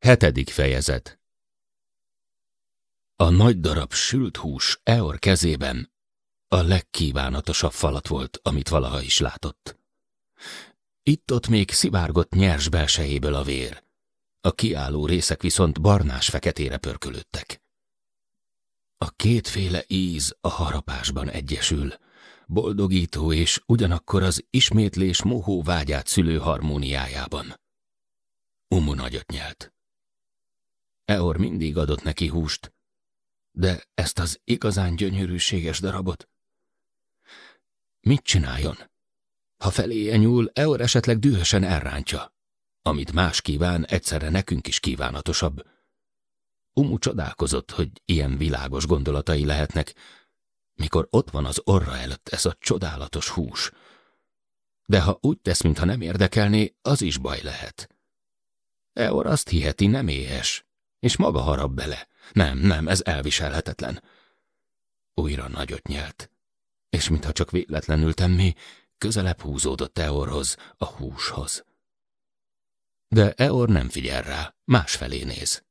Hetedik fejezet A nagy darab sült hús Eor kezében a legkívánatosabb falat volt, amit valaha is látott. Itt-ott még szivárgott nyers belsejéből a vér. A kiálló részek viszont barnás-feketére pörkölődtek. A kétféle íz a harapásban egyesül, boldogító és ugyanakkor az ismétlés mohó vágyát szülő harmóniájában. Umu nagyot nyelt. Eor mindig adott neki húst, de ezt az igazán gyönyörűséges darabot? Mit csináljon? Ha feléje nyúl, Eor esetleg dühösen elrántja. Amit más kíván, egyszerre nekünk is kívánatosabb. Umu csodálkozott, hogy ilyen világos gondolatai lehetnek, mikor ott van az orra előtt ez a csodálatos hús. De ha úgy tesz, mintha nem érdekelné, az is baj lehet. Eor azt hiheti, nem éhes, és maga harap bele. Nem, nem, ez elviselhetetlen. Újra nagyot nyelt, és mintha csak véletlenül tenné, közelebb húzódott Eorhoz, a húshoz. De Eor nem figyel rá, másfelé néz.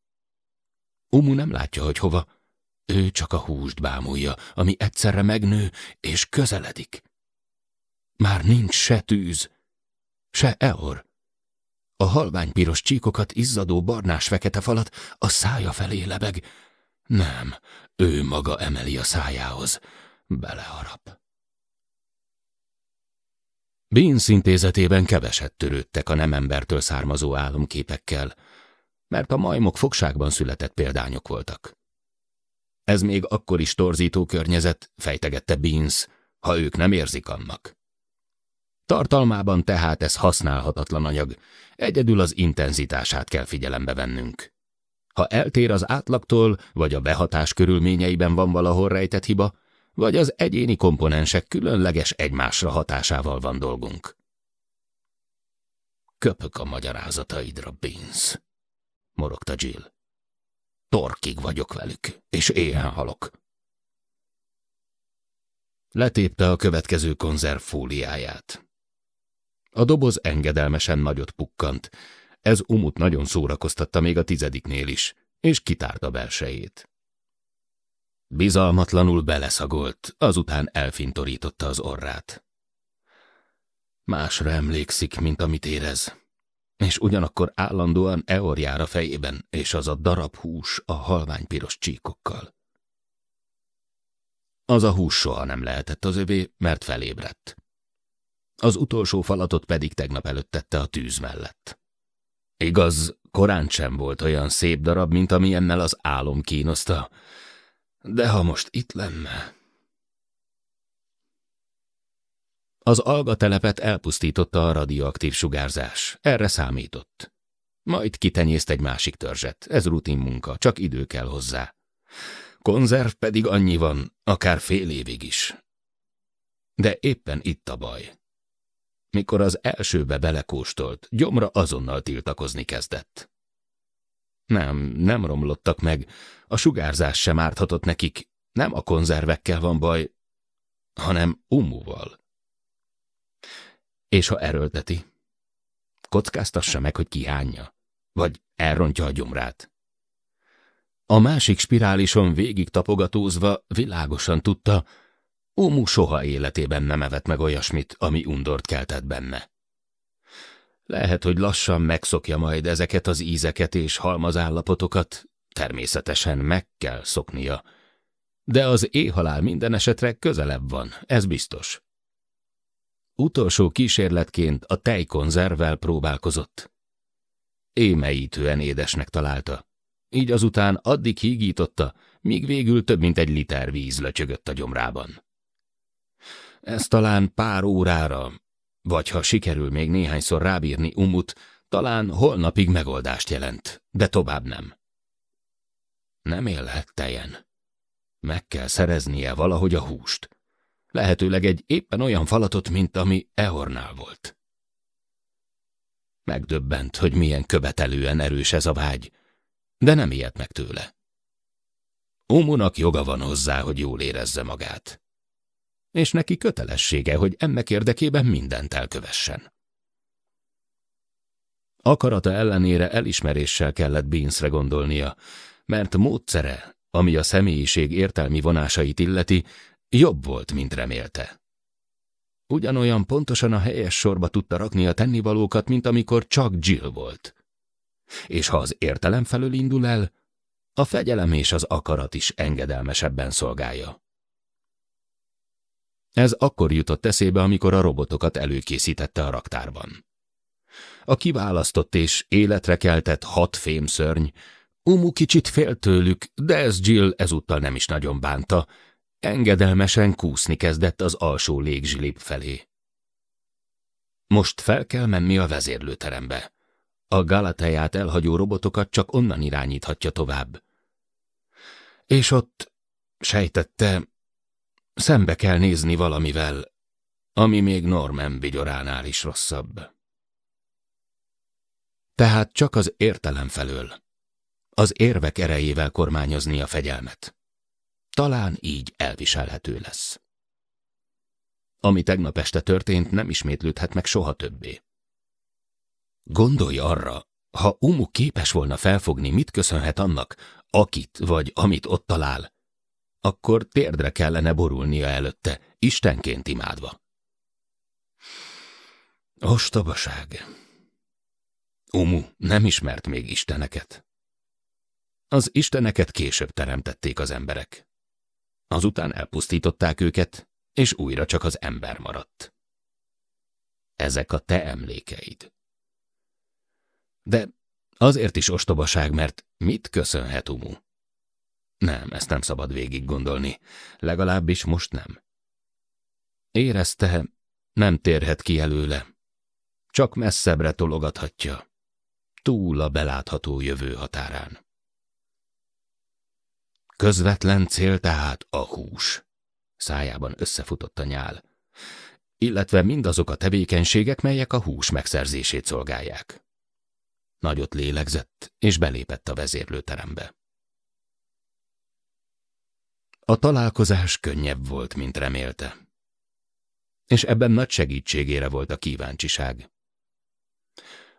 Umu nem látja, hogy hova. Ő csak a húst bámulja, ami egyszerre megnő és közeledik. Már nincs se tűz, se Eor. A halvány piros csíkokat izzadó barnás-fekete falat a szája felé lebeg. Nem, ő maga emeli a szájához. Beleharap. Beans intézetében keveset törődtek a nem embertől származó álomképekkel, mert a majmok fogságban született példányok voltak. Ez még akkor is torzító környezet, fejtegette Beans, ha ők nem érzik annak. Tartalmában tehát ez használhatatlan anyag, egyedül az intenzitását kell figyelembe vennünk. Ha eltér az átlagtól, vagy a behatás körülményeiben van valahol rejtett hiba, vagy az egyéni komponensek különleges egymásra hatásával van dolgunk. Köpök a magyarázataidra, Beans, morogta Jill. Torkig vagyok velük, és éhen halok. Letépte a következő konzerv fóliáját. A doboz engedelmesen nagyot pukkant. Ez Umut nagyon szórakoztatta még a tizediknél is, és kitárta belsejét. Bizalmatlanul beleszagolt, azután elfintorította az orrát. Másra emlékszik, mint amit érez, és ugyanakkor állandóan eorjára fejében, és az a darab hús a halvány piros csíkokkal. Az a hús soha nem lehetett az övé, mert felébredt. Az utolsó falatot pedig tegnap előtt tette a tűz mellett. Igaz, korán sem volt olyan szép darab, mint amilyennel az álom kínoszta, de ha most itt lenne... Az algatelepet elpusztította a radioaktív sugárzás, erre számított. Majd kitenyészt egy másik törzset, ez rutin munka, csak idő kell hozzá. Konzerv pedig annyi van, akár fél évig is. De éppen itt a baj. Mikor az elsőbe belekóstolt, gyomra azonnal tiltakozni kezdett. Nem, nem romlottak meg, a sugárzás sem árthatott nekik, nem a konzervekkel van baj, hanem umuval. És ha erőlteti, kockáztassa meg, hogy kihányja, vagy elrontja a gyomrát. A másik spirálison végig tapogatózva világosan tudta, Umu soha életében nem evett meg olyasmit, ami undort keltett benne. Lehet, hogy lassan megszokja majd ezeket az ízeket és halmazállapotokat, természetesen meg kell szoknia. De az éhhalál minden esetre közelebb van, ez biztos. Utolsó kísérletként a tejkonzervvel próbálkozott. Émeítően édesnek találta. Így azután addig hígította, míg végül több mint egy liter víz löcsögött a gyomrában. Ez talán pár órára, vagy ha sikerül még néhányszor rábírni Umut, talán holnapig megoldást jelent, de tovább nem. Nem élhet tejen. Meg kell szereznie valahogy a húst. Lehetőleg egy éppen olyan falatot, mint ami Eornál volt. Megdöbbent, hogy milyen követelően erős ez a vágy, de nem ilyet meg tőle. Umunak joga van hozzá, hogy jól érezze magát és neki kötelessége, hogy ennek érdekében mindent elkövessen. Akarata ellenére elismeréssel kellett Beansre gondolnia, mert módszere, ami a személyiség értelmi vonásait illeti, jobb volt, mint remélte. Ugyanolyan pontosan a helyes sorba tudta rakni a tennivalókat, mint amikor csak Jill volt. És ha az értelem felől indul el, a fegyelem és az akarat is engedelmesebben szolgálja. Ez akkor jutott eszébe, amikor a robotokat előkészítette a raktárban. A kiválasztott és életre keltett hat fémszörny, Umu kicsit fél tőlük, de ez Jill ezúttal nem is nagyon bánta, engedelmesen kúszni kezdett az alsó légzsilip felé. Most fel kell menni a vezérlőterembe. A Galateját elhagyó robotokat csak onnan irányíthatja tovább. És ott, sejtette, szembe kell nézni valamivel, ami még Norman vigyoránál is rosszabb. Tehát csak az értelem felől, az érvek erejével kormányozni a fegyelmet. Talán így elviselhető lesz. Ami tegnap este történt, nem ismétlődhet meg soha többé. Gondolj arra, ha Umu képes volna felfogni, mit köszönhet annak, akit vagy amit ott talál, akkor térdre kellene borulnia előtte, istenként imádva. Ostobaság! Umu nem ismert még isteneket. Az isteneket később teremtették az emberek. Azután elpusztították őket, és újra csak az ember maradt. Ezek a te emlékeid. De azért is ostobaság, mert mit köszönhet Umu? Nem, ezt nem szabad végig gondolni, legalábbis most nem. Érezte, nem térhet ki előle, csak messzebbre tologathatja, túl a belátható jövő határán. Közvetlen cél tehát a hús. Szájában összefutott a nyál. Illetve mindazok a tevékenységek, melyek a hús megszerzését szolgálják. Nagyot lélegzett, és belépett a vezérlőterembe. A találkozás könnyebb volt, mint remélte. És ebben nagy segítségére volt a kíváncsiság.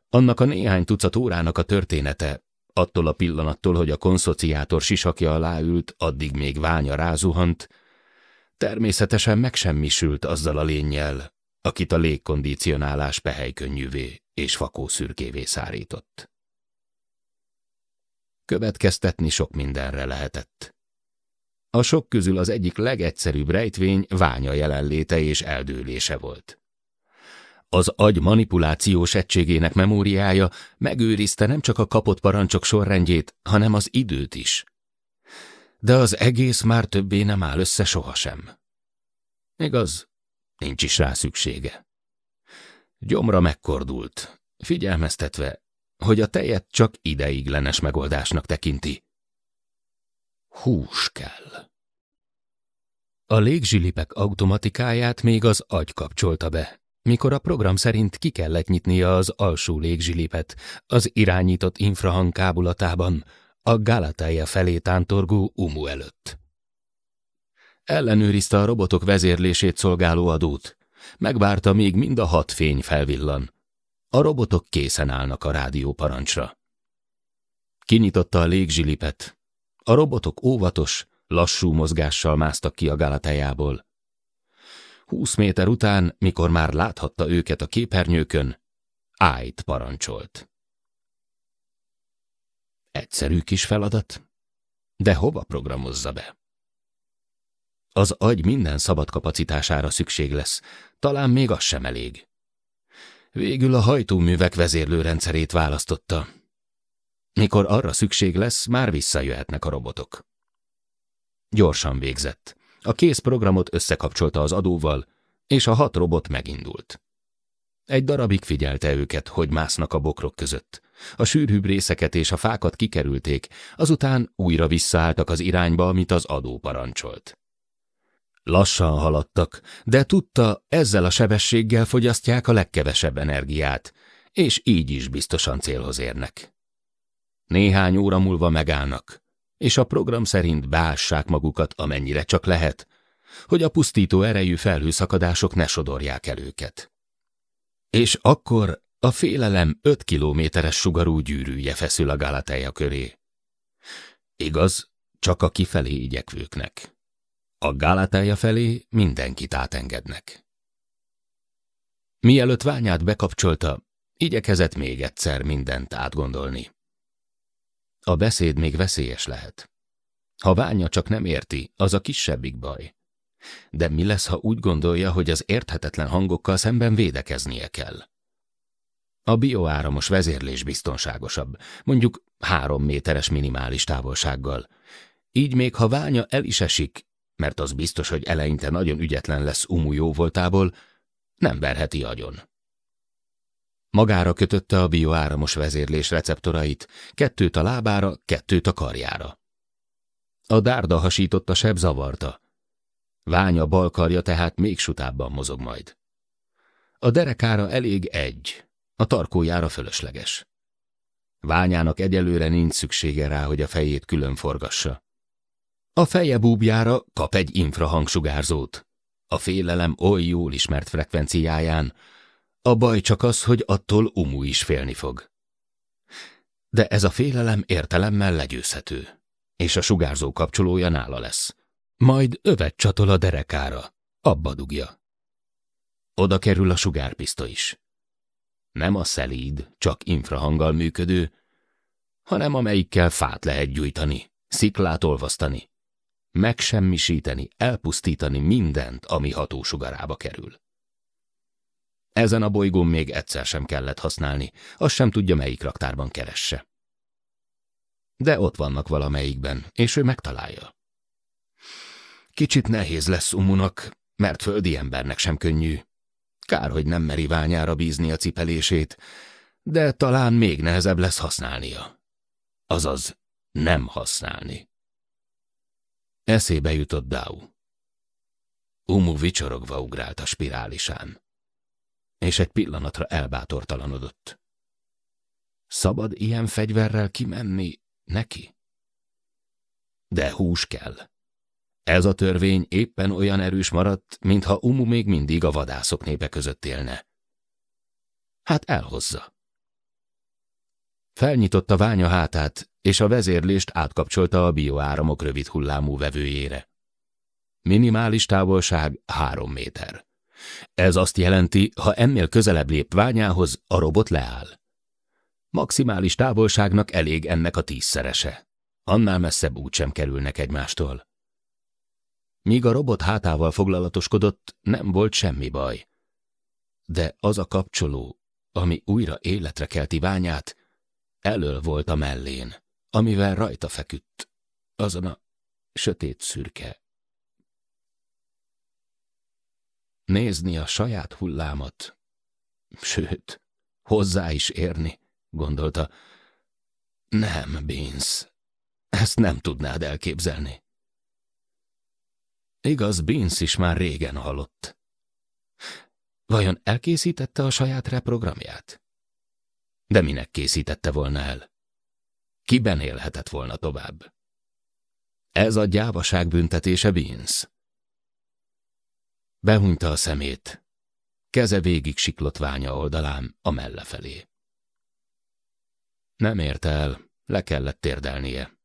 Annak a néhány tucat órának a története Attól a pillanattól, hogy a konszociátor sisakja alá ült, addig még ványa rázuhant, természetesen megsemmisült azzal a lényel, akit a légkondicionálás pehelykönnyűvé és fakószürkévé szárított. Következtetni sok mindenre lehetett. A sok közül az egyik legegyszerűbb rejtvény ványa jelenléte és eldőlése volt. Az agy manipulációs egységének memóriája megőrizte nem csak a kapott parancsok sorrendjét, hanem az időt is. De az egész már többé nem áll össze sohasem. Igaz, nincs is rá szüksége. Gyomra megkordult, figyelmeztetve, hogy a tejet csak ideiglenes megoldásnak tekinti. Hús kell. A légzsilipek automatikáját még az agy kapcsolta be, mikor a program szerint ki kellett nyitnia az alsó légzsilipet az irányított infrahang kábulatában, a Galatája felé tántorgó Umu előtt. Ellenőrizte a robotok vezérlését szolgáló adót, megvárta, még mind a hat fény felvillan. A robotok készen állnak a rádió parancsra. Kinyitotta a légzsilipet. A robotok óvatos, lassú mozgással másztak ki a Galatájából. Húsz méter után, mikor már láthatta őket a képernyőkön, ájt parancsolt. Egyszerű kis feladat, de hova programozza be? Az agy minden szabad kapacitására szükség lesz, talán még az sem elég. Végül a hajtóművek vezérlőrendszerét választotta. Mikor arra szükség lesz, már visszajöhetnek a robotok. Gyorsan végzett. A kész programot összekapcsolta az adóval, és a hat robot megindult. Egy darabig figyelte őket, hogy másznak a bokrok között. A sűrűbb részeket és a fákat kikerülték, azután újra visszaálltak az irányba, amit az adó parancsolt. Lassan haladtak, de tudta, ezzel a sebességgel fogyasztják a legkevesebb energiát, és így is biztosan célhoz érnek. Néhány óra múlva megállnak, és a program szerint beássák magukat, amennyire csak lehet, hogy a pusztító erejű felhőszakadások ne sodorják el őket. És akkor A félelem öt kilométeres sugarú gyűrűje feszül a Galateja köré. Igaz, csak a kifelé igyekvőknek. A Galateja felé mindenkit átengednek. Mielőtt ványát bekapcsolta, igyekezett még egyszer mindent átgondolni. A beszéd még veszélyes lehet. Ha ványa csak nem érti, az a kisebbik baj. De mi lesz, ha úgy gondolja, hogy az érthetetlen hangokkal szemben védekeznie kell? A bioáramos vezérlés biztonságosabb, mondjuk három méteres minimális távolsággal. Így még ha ványa el is esik, mert az biztos, hogy eleinte nagyon ügyetlen lesz Umu jó voltából, nem verheti agyon. Magára kötötte a bioáramos vezérlés receptorait, kettőt a lábára, kettőt a karjára. A dárda hasította seb zavarta. Ványa bal karja tehát még sutábban mozog majd. A derekára elég egy, a tarkójára fölösleges. Ványának egyelőre nincs szüksége rá, hogy a fejét külön forgassa. A feje búbjára kap egy infrahangsugárzót. A félelem oly jól ismert frekvenciáján, a baj csak az, hogy attól Umu is félni fog. De ez a félelem értelemmel legyőzhető, és a sugárzó kapcsolója nála lesz. Majd övet csatol a derekára, abba dugja. Oda kerül a sugárpiszta is. Nem a szelíd, csak infrahanggal működő, hanem amelyikkel fát lehet gyújtani, sziklát olvasztani, megsemmisíteni, elpusztítani mindent, ami hatósugarába kerül. Ezen a bolygón még egyszer sem kellett használni, azt sem tudja, melyik raktárban keresse. De ott vannak valamelyikben, és ő megtalálja. Kicsit nehéz lesz Umunak, mert földi embernek sem könnyű. Kár, hogy nem meri ványára bízni a cipelését, de talán még nehezebb lesz használnia. Azaz, nem használni. Eszébe jutott Dau. Umu vicsorogva ugrált a spirálisán és egy pillanatra elbátortalanodott. Szabad ilyen fegyverrel kimenni neki? De hús kell. Ez a törvény éppen olyan erős maradt, mintha Umu még mindig a vadászok népe között élne. Hát elhozza. Felnyitotta ványa hátát, és a vezérlést átkapcsolta a bioáramok rövid hullámú vevőjére. Minimális távolság három méter. Ez azt jelenti, ha ennél közelebb lép ványához, a robot leáll. Maximális távolságnak elég ennek a tízszerese. Annál messzebb úgysem kerülnek egymástól. Míg a robot hátával foglalatoskodott, nem volt semmi baj. De az a kapcsoló, ami újra életre kelti ványát, elől volt a mellén, amivel rajta feküdt, azon a sötét szürke nézni a saját hullámat. Sőt, hozzá is érni, gondolta. Nem, Beans, ezt nem tudnád elképzelni. Igaz, Beans is már régen halott. Vajon elkészítette a saját reprogramját? De minek készítette volna el? Kiben élhetett volna tovább? Ez a gyávaság büntetése, Beans. Behunyta a szemét. Keze végig siklott ványa oldalán, a melle felé. Nem ért el, le kellett térdelnie.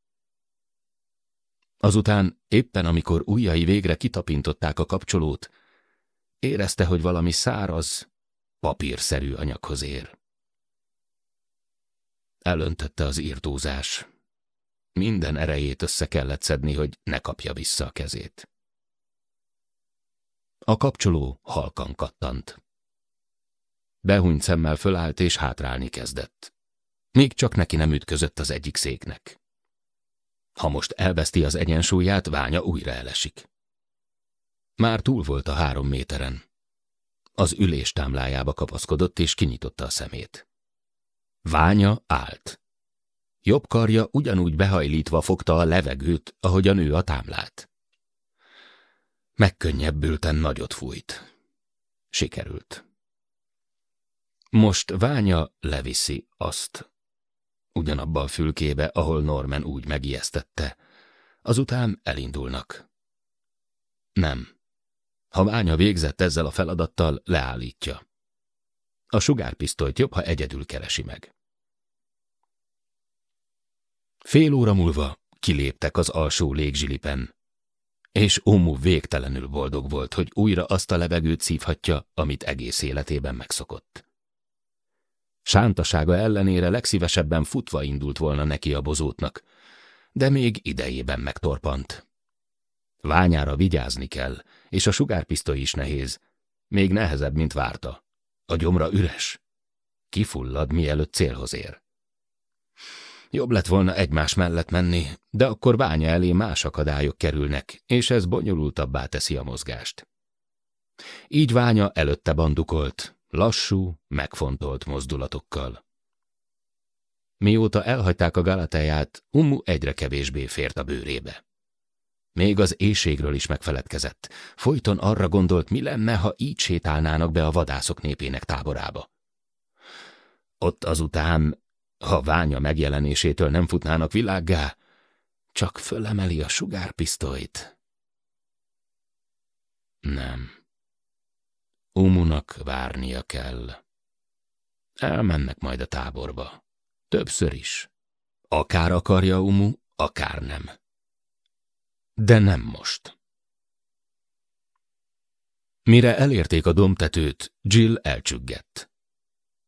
Azután, éppen amikor ujjai végre kitapintották a kapcsolót, érezte, hogy valami száraz, papírszerű anyaghoz ér. Elöntötte az írtózás. Minden erejét össze kellett szedni, hogy ne kapja vissza a kezét. A kapcsoló halkan kattant. Behúnyt szemmel fölállt és hátrálni kezdett. Még csak neki nem ütközött az egyik széknek. Ha most elveszti az egyensúlyát, ványa újra elesik. Már túl volt a három méteren. Az ülés támlájába kapaszkodott és kinyitotta a szemét. Ványa állt. Jobb karja ugyanúgy behajlítva fogta a levegőt, ahogy a nő a támlát. Megkönnyebbülten nagyot fújt. Sikerült. Most Ványa leviszi azt. Ugyanabba a fülkébe, ahol Norman úgy megijesztette. Azután elindulnak. Nem. Ha Ványa végzett ezzel a feladattal, leállítja. A sugárpisztolyt jobb, ha egyedül keresi meg. Fél óra múlva kiléptek az alsó légzsilipen, és Omu végtelenül boldog volt, hogy újra azt a levegőt szívhatja, amit egész életében megszokott. Sántasága ellenére legszívesebben futva indult volna neki a bozótnak, de még idejében megtorpant. Ványára vigyázni kell, és a sugárpisztoly is nehéz, még nehezebb, mint várta. A gyomra üres. Kifullad, mielőtt célhoz ér. Jobb lett volna egymás mellett menni, de akkor bánya elé más akadályok kerülnek, és ez bonyolultabbá teszi a mozgást. Így ványa előtte bandukolt, lassú, megfontolt mozdulatokkal. Mióta elhagyták a Galateját, Ummu egyre kevésbé fért a bőrébe. Még az éjségről is megfeledkezett. Folyton arra gondolt, mi lenne, ha így sétálnának be a vadászok népének táborába. Ott azután, ha ványa megjelenésétől nem futnának világgá, csak fölemeli a sugárpisztolyt. Nem. Umunak várnia kell. Elmennek majd a táborba. Többször is. Akár akarja Umu, akár nem. De nem most. Mire elérték a domtetőt, Jill elcsüggett.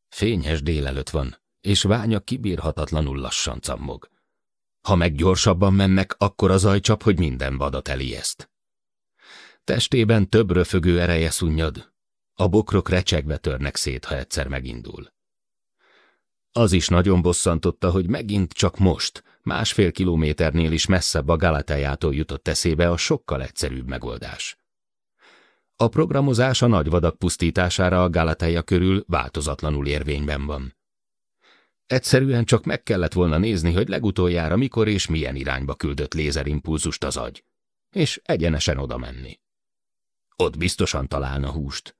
Fényes délelőtt van, és ványa kibírhatatlanul lassan cammog. Ha meg gyorsabban mennek, akkor az ajcsap, hogy minden vadat elijeszt. Testében több röfögő ereje szunnyad, a bokrok recsegve törnek szét, ha egyszer megindul. Az is nagyon bosszantotta, hogy megint csak most, másfél kilométernél is messzebb a Galatájától jutott eszébe a sokkal egyszerűbb megoldás. A programozás a nagyvadak pusztítására a Galatája körül változatlanul érvényben van. Egyszerűen csak meg kellett volna nézni, hogy legutoljára mikor és milyen irányba küldött lézerimpulzust az agy, és egyenesen oda menni. Ott biztosan találna húst.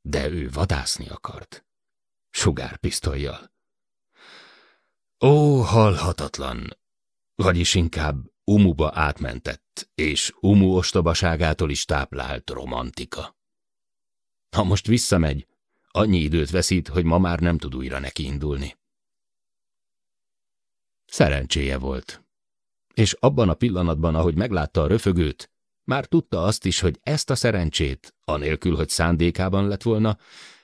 De ő vadászni akart. Sugárpisztolyjal. Ó, halhatatlan, vagyis inkább Umuba átmentett, és Umu ostobaságától is táplált romantika. Ha most visszamegy, annyi időt veszít, hogy ma már nem tud újra neki indulni. Szerencséje volt. És abban a pillanatban, ahogy meglátta a röfögőt, már tudta azt is, hogy ezt a szerencsét, anélkül, hogy szándékában lett volna,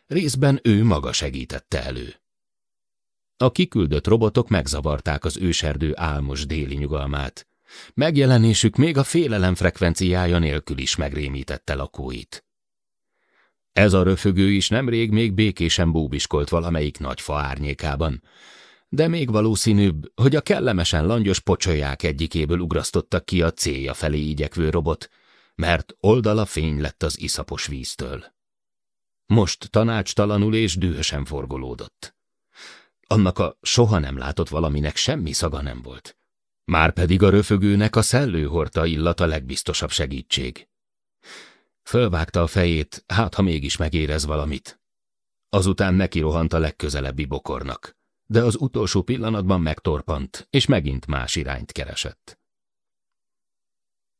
részben ő maga segítette elő. A kiküldött robotok megzavarták az őserdő álmos déli nyugalmát. Megjelenésük még a félelem frekvenciája nélkül is megrémítette lakóit. Ez a röfögő is nemrég még békésen bóbiskolt valamelyik nagy fa árnyékában, de még valószínűbb, hogy a kellemesen langyos pocsolyák egyikéből ugrasztottak ki a célja felé igyekvő robot, mert oldala fény lett az iszapos víztől. Most tanácstalanul és dühösen forgolódott. Annak a soha nem látott valaminek semmi szaga nem volt. Márpedig a röfögőnek a szellőhorta illata legbiztosabb segítség. Fölvágta a fejét, hát ha mégis megérez valamit. Azután neki rohant a legközelebbi bokornak, de az utolsó pillanatban megtorpant, és megint más irányt keresett.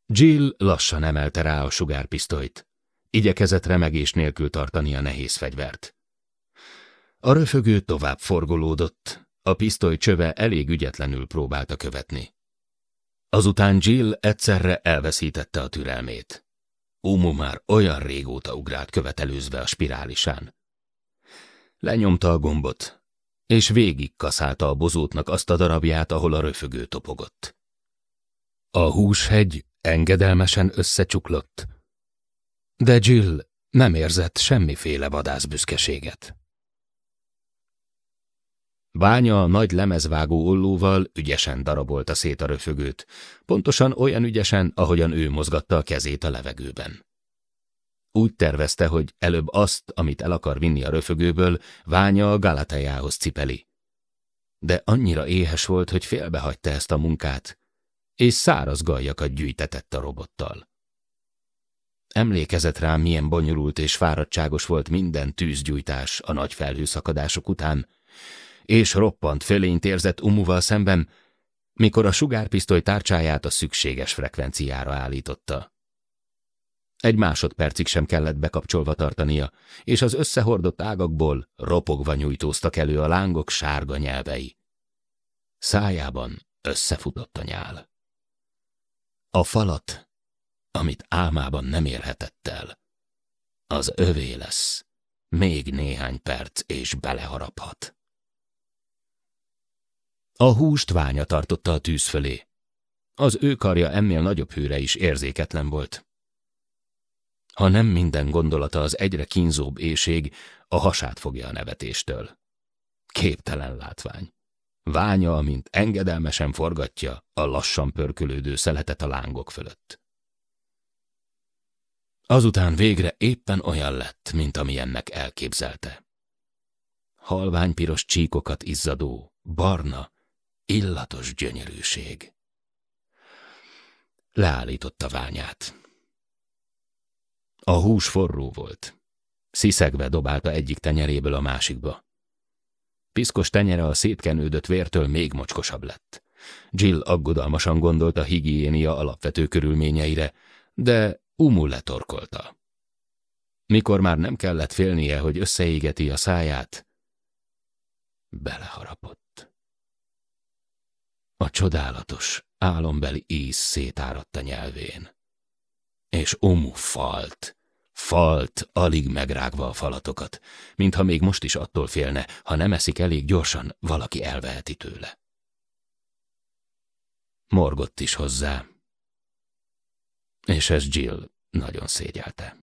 Jill lassan emelte rá a sugárpisztolyt. Igyekezett remegés nélkül tartani a nehéz fegyvert. A röfögő tovább forgolódott, a pisztoly csöve elég ügyetlenül próbálta követni. Azután Jill egyszerre elveszítette a türelmét. Umu már olyan régóta ugrált követelőzve a spirálisán. Lenyomta a gombot, és végig kaszálta a bozótnak azt a darabját, ahol a röfögő topogott. A húshegy engedelmesen összecsuklott, de Jill nem érzett semmiféle vadászbüszkeséget. Ványa nagy lemezvágó ollóval ügyesen darabolta szét a röfögőt, pontosan olyan ügyesen, ahogyan ő mozgatta a kezét a levegőben. Úgy tervezte, hogy előbb azt, amit el akar vinni a röfögőből, Ványa a Galatejához cipeli. De annyira éhes volt, hogy félbehagyta ezt a munkát, és száraz gajakat gyűjtetett a robottal. Emlékezett rá, milyen bonyolult és fáradtságos volt minden tűzgyújtás a nagy felhőszakadások után, és roppant fölényt érzett Umuval szemben, mikor a sugárpisztoly tárcsáját a szükséges frekvenciára állította. Egy másodpercig sem kellett bekapcsolva tartania, és az összehordott ágakból ropogva nyújtóztak elő a lángok sárga nyelvei. Szájában összefutott a nyál. A falat, amit álmában nem érhetett el, az övé lesz, még néhány perc, és beleharaphat. A húst ványa tartotta a tűz fölé. Az ő karja ennél nagyobb hőre is érzéketlen volt. Ha nem minden gondolata az egyre kínzóbb éjség, a hasát fogja a nevetéstől. Képtelen látvány. Ványa, amint engedelmesen forgatja a lassan pörkölődő szeletet a lángok fölött. Azután végre éppen olyan lett, mint amilyennek elképzelte. Halványpiros csíkokat izzadó, barna, illatos gyönyörűség. Leállította ványát. A hús forró volt. Sziszegve dobálta egyik tenyeréből a másikba. Piszkos tenyere a szétkenődött vértől még mocskosabb lett. Jill aggodalmasan gondolt a higiénia alapvető körülményeire, de Umu letorkolta. Mikor már nem kellett félnie, hogy összeégeti a száját, beleharapott. A csodálatos, álombeli íz szétáradt a nyelvén. És Umu falt, falt, alig megrágva a falatokat, mintha még most is attól félne, ha nem eszik elég gyorsan, valaki elveheti tőle. Morgott is hozzá, és ez Jill nagyon szégyelte.